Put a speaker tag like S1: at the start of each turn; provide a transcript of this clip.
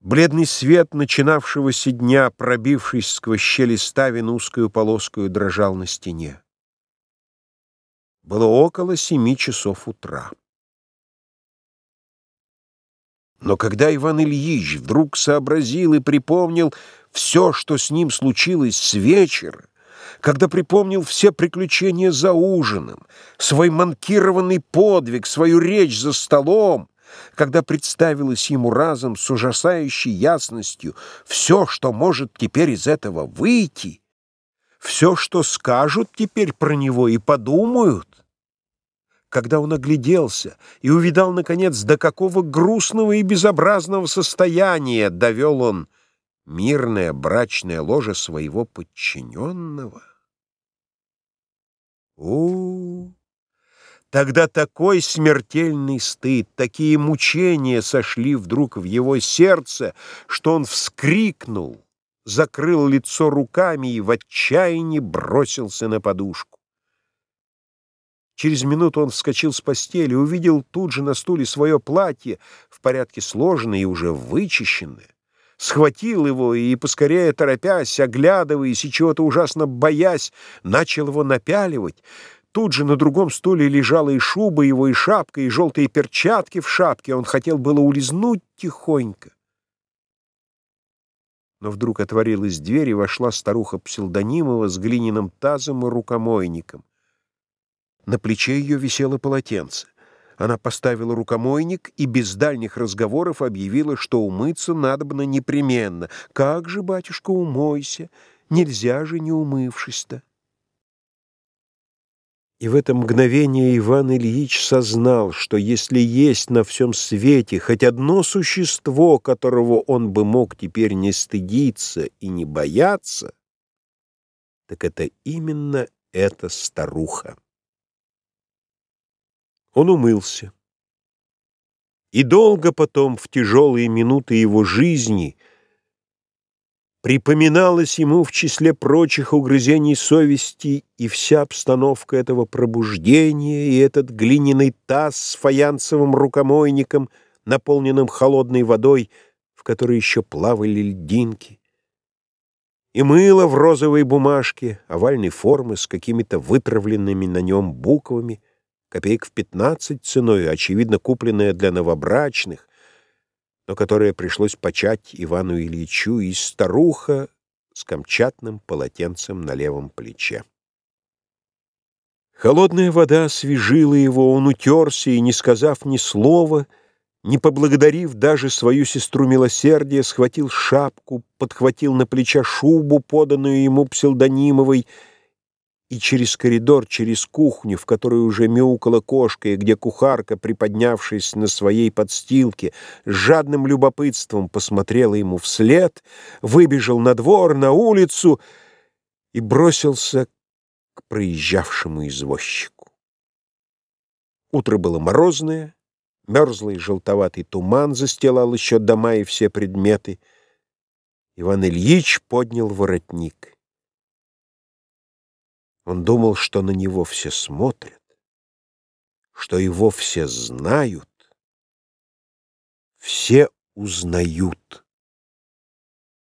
S1: Бледный свет начинавшегося дня, пробившись сквозь щели ставен узкую полоскую, дрожал на стене. Было около семи часов утра. Но когда Иван Ильич вдруг сообразил и припомнил все, что с ним случилось с вечера, когда припомнил все приключения за ужином, свой манкированный подвиг, свою речь за столом, когда представилось ему разом с ужасающей ясностью все, что может теперь из этого выйти, все, что скажут теперь про него и подумают, когда он огляделся и увидал, наконец, до какого грустного и безобразного состояния довел он мирное брачное ложе своего подчиненного. У, -у, -у Тогда такой смертельный стыд, такие мучения сошли вдруг в его сердце, что он вскрикнул, закрыл лицо руками и в отчаянии бросился на подушку. Через минуту он вскочил с постели, увидел тут же на стуле свое платье, в порядке сложенное и уже вычищенное, схватил его и, поскорее торопясь, оглядываясь и чего-то ужасно боясь, начал его напяливать — Тут же на другом стуле лежала и шуба его, и шапка, и желтые перчатки в шапке. Он хотел было улизнуть тихонько. Но вдруг отворилась дверь, и вошла старуха Псилдонимова с глиняным тазом и рукомойником. На плече ее висело полотенце. Она поставила рукомойник и без дальних разговоров объявила, что умыться надобно непременно. «Как же, батюшка, умойся! Нельзя же не умывшись-то!» И в это мгновение Иван Ильич сознал, что если есть на всем свете хоть одно существо, которого он бы мог теперь не стыдиться и не бояться, так это именно эта старуха. Он умылся. И долго потом, в тяжелые минуты его жизни, Припоминалось ему в числе прочих угрызений совести и вся обстановка этого пробуждения, и этот глиняный таз с фаянсовым рукомойником, наполненным холодной водой, в которой еще плавали льдинки, и мыло в розовой бумажке, овальной формы с какими-то вытравленными на нем буквами, копеек в пятнадцать ценой, очевидно, купленное для новобрачных, но которое пришлось почать Ивану Ильичу, и старуха с камчатным полотенцем на левом плече. Холодная вода освежила его, он утерся и, не сказав ни слова, не поблагодарив даже свою сестру милосердия, схватил шапку, подхватил на плеча шубу, поданную ему псилдонимовой, и через коридор, через кухню, в которой уже мяукала кошка, и где кухарка, приподнявшись на своей подстилке, с жадным любопытством посмотрела ему вслед, выбежал на двор, на улицу и бросился к проезжавшему извозчику. Утро было морозное, мерзлый желтоватый туман застилал еще дома и все предметы. Иван Ильич поднял воротник. Он думал, что на него все смотрят, что его все знают, все узнают.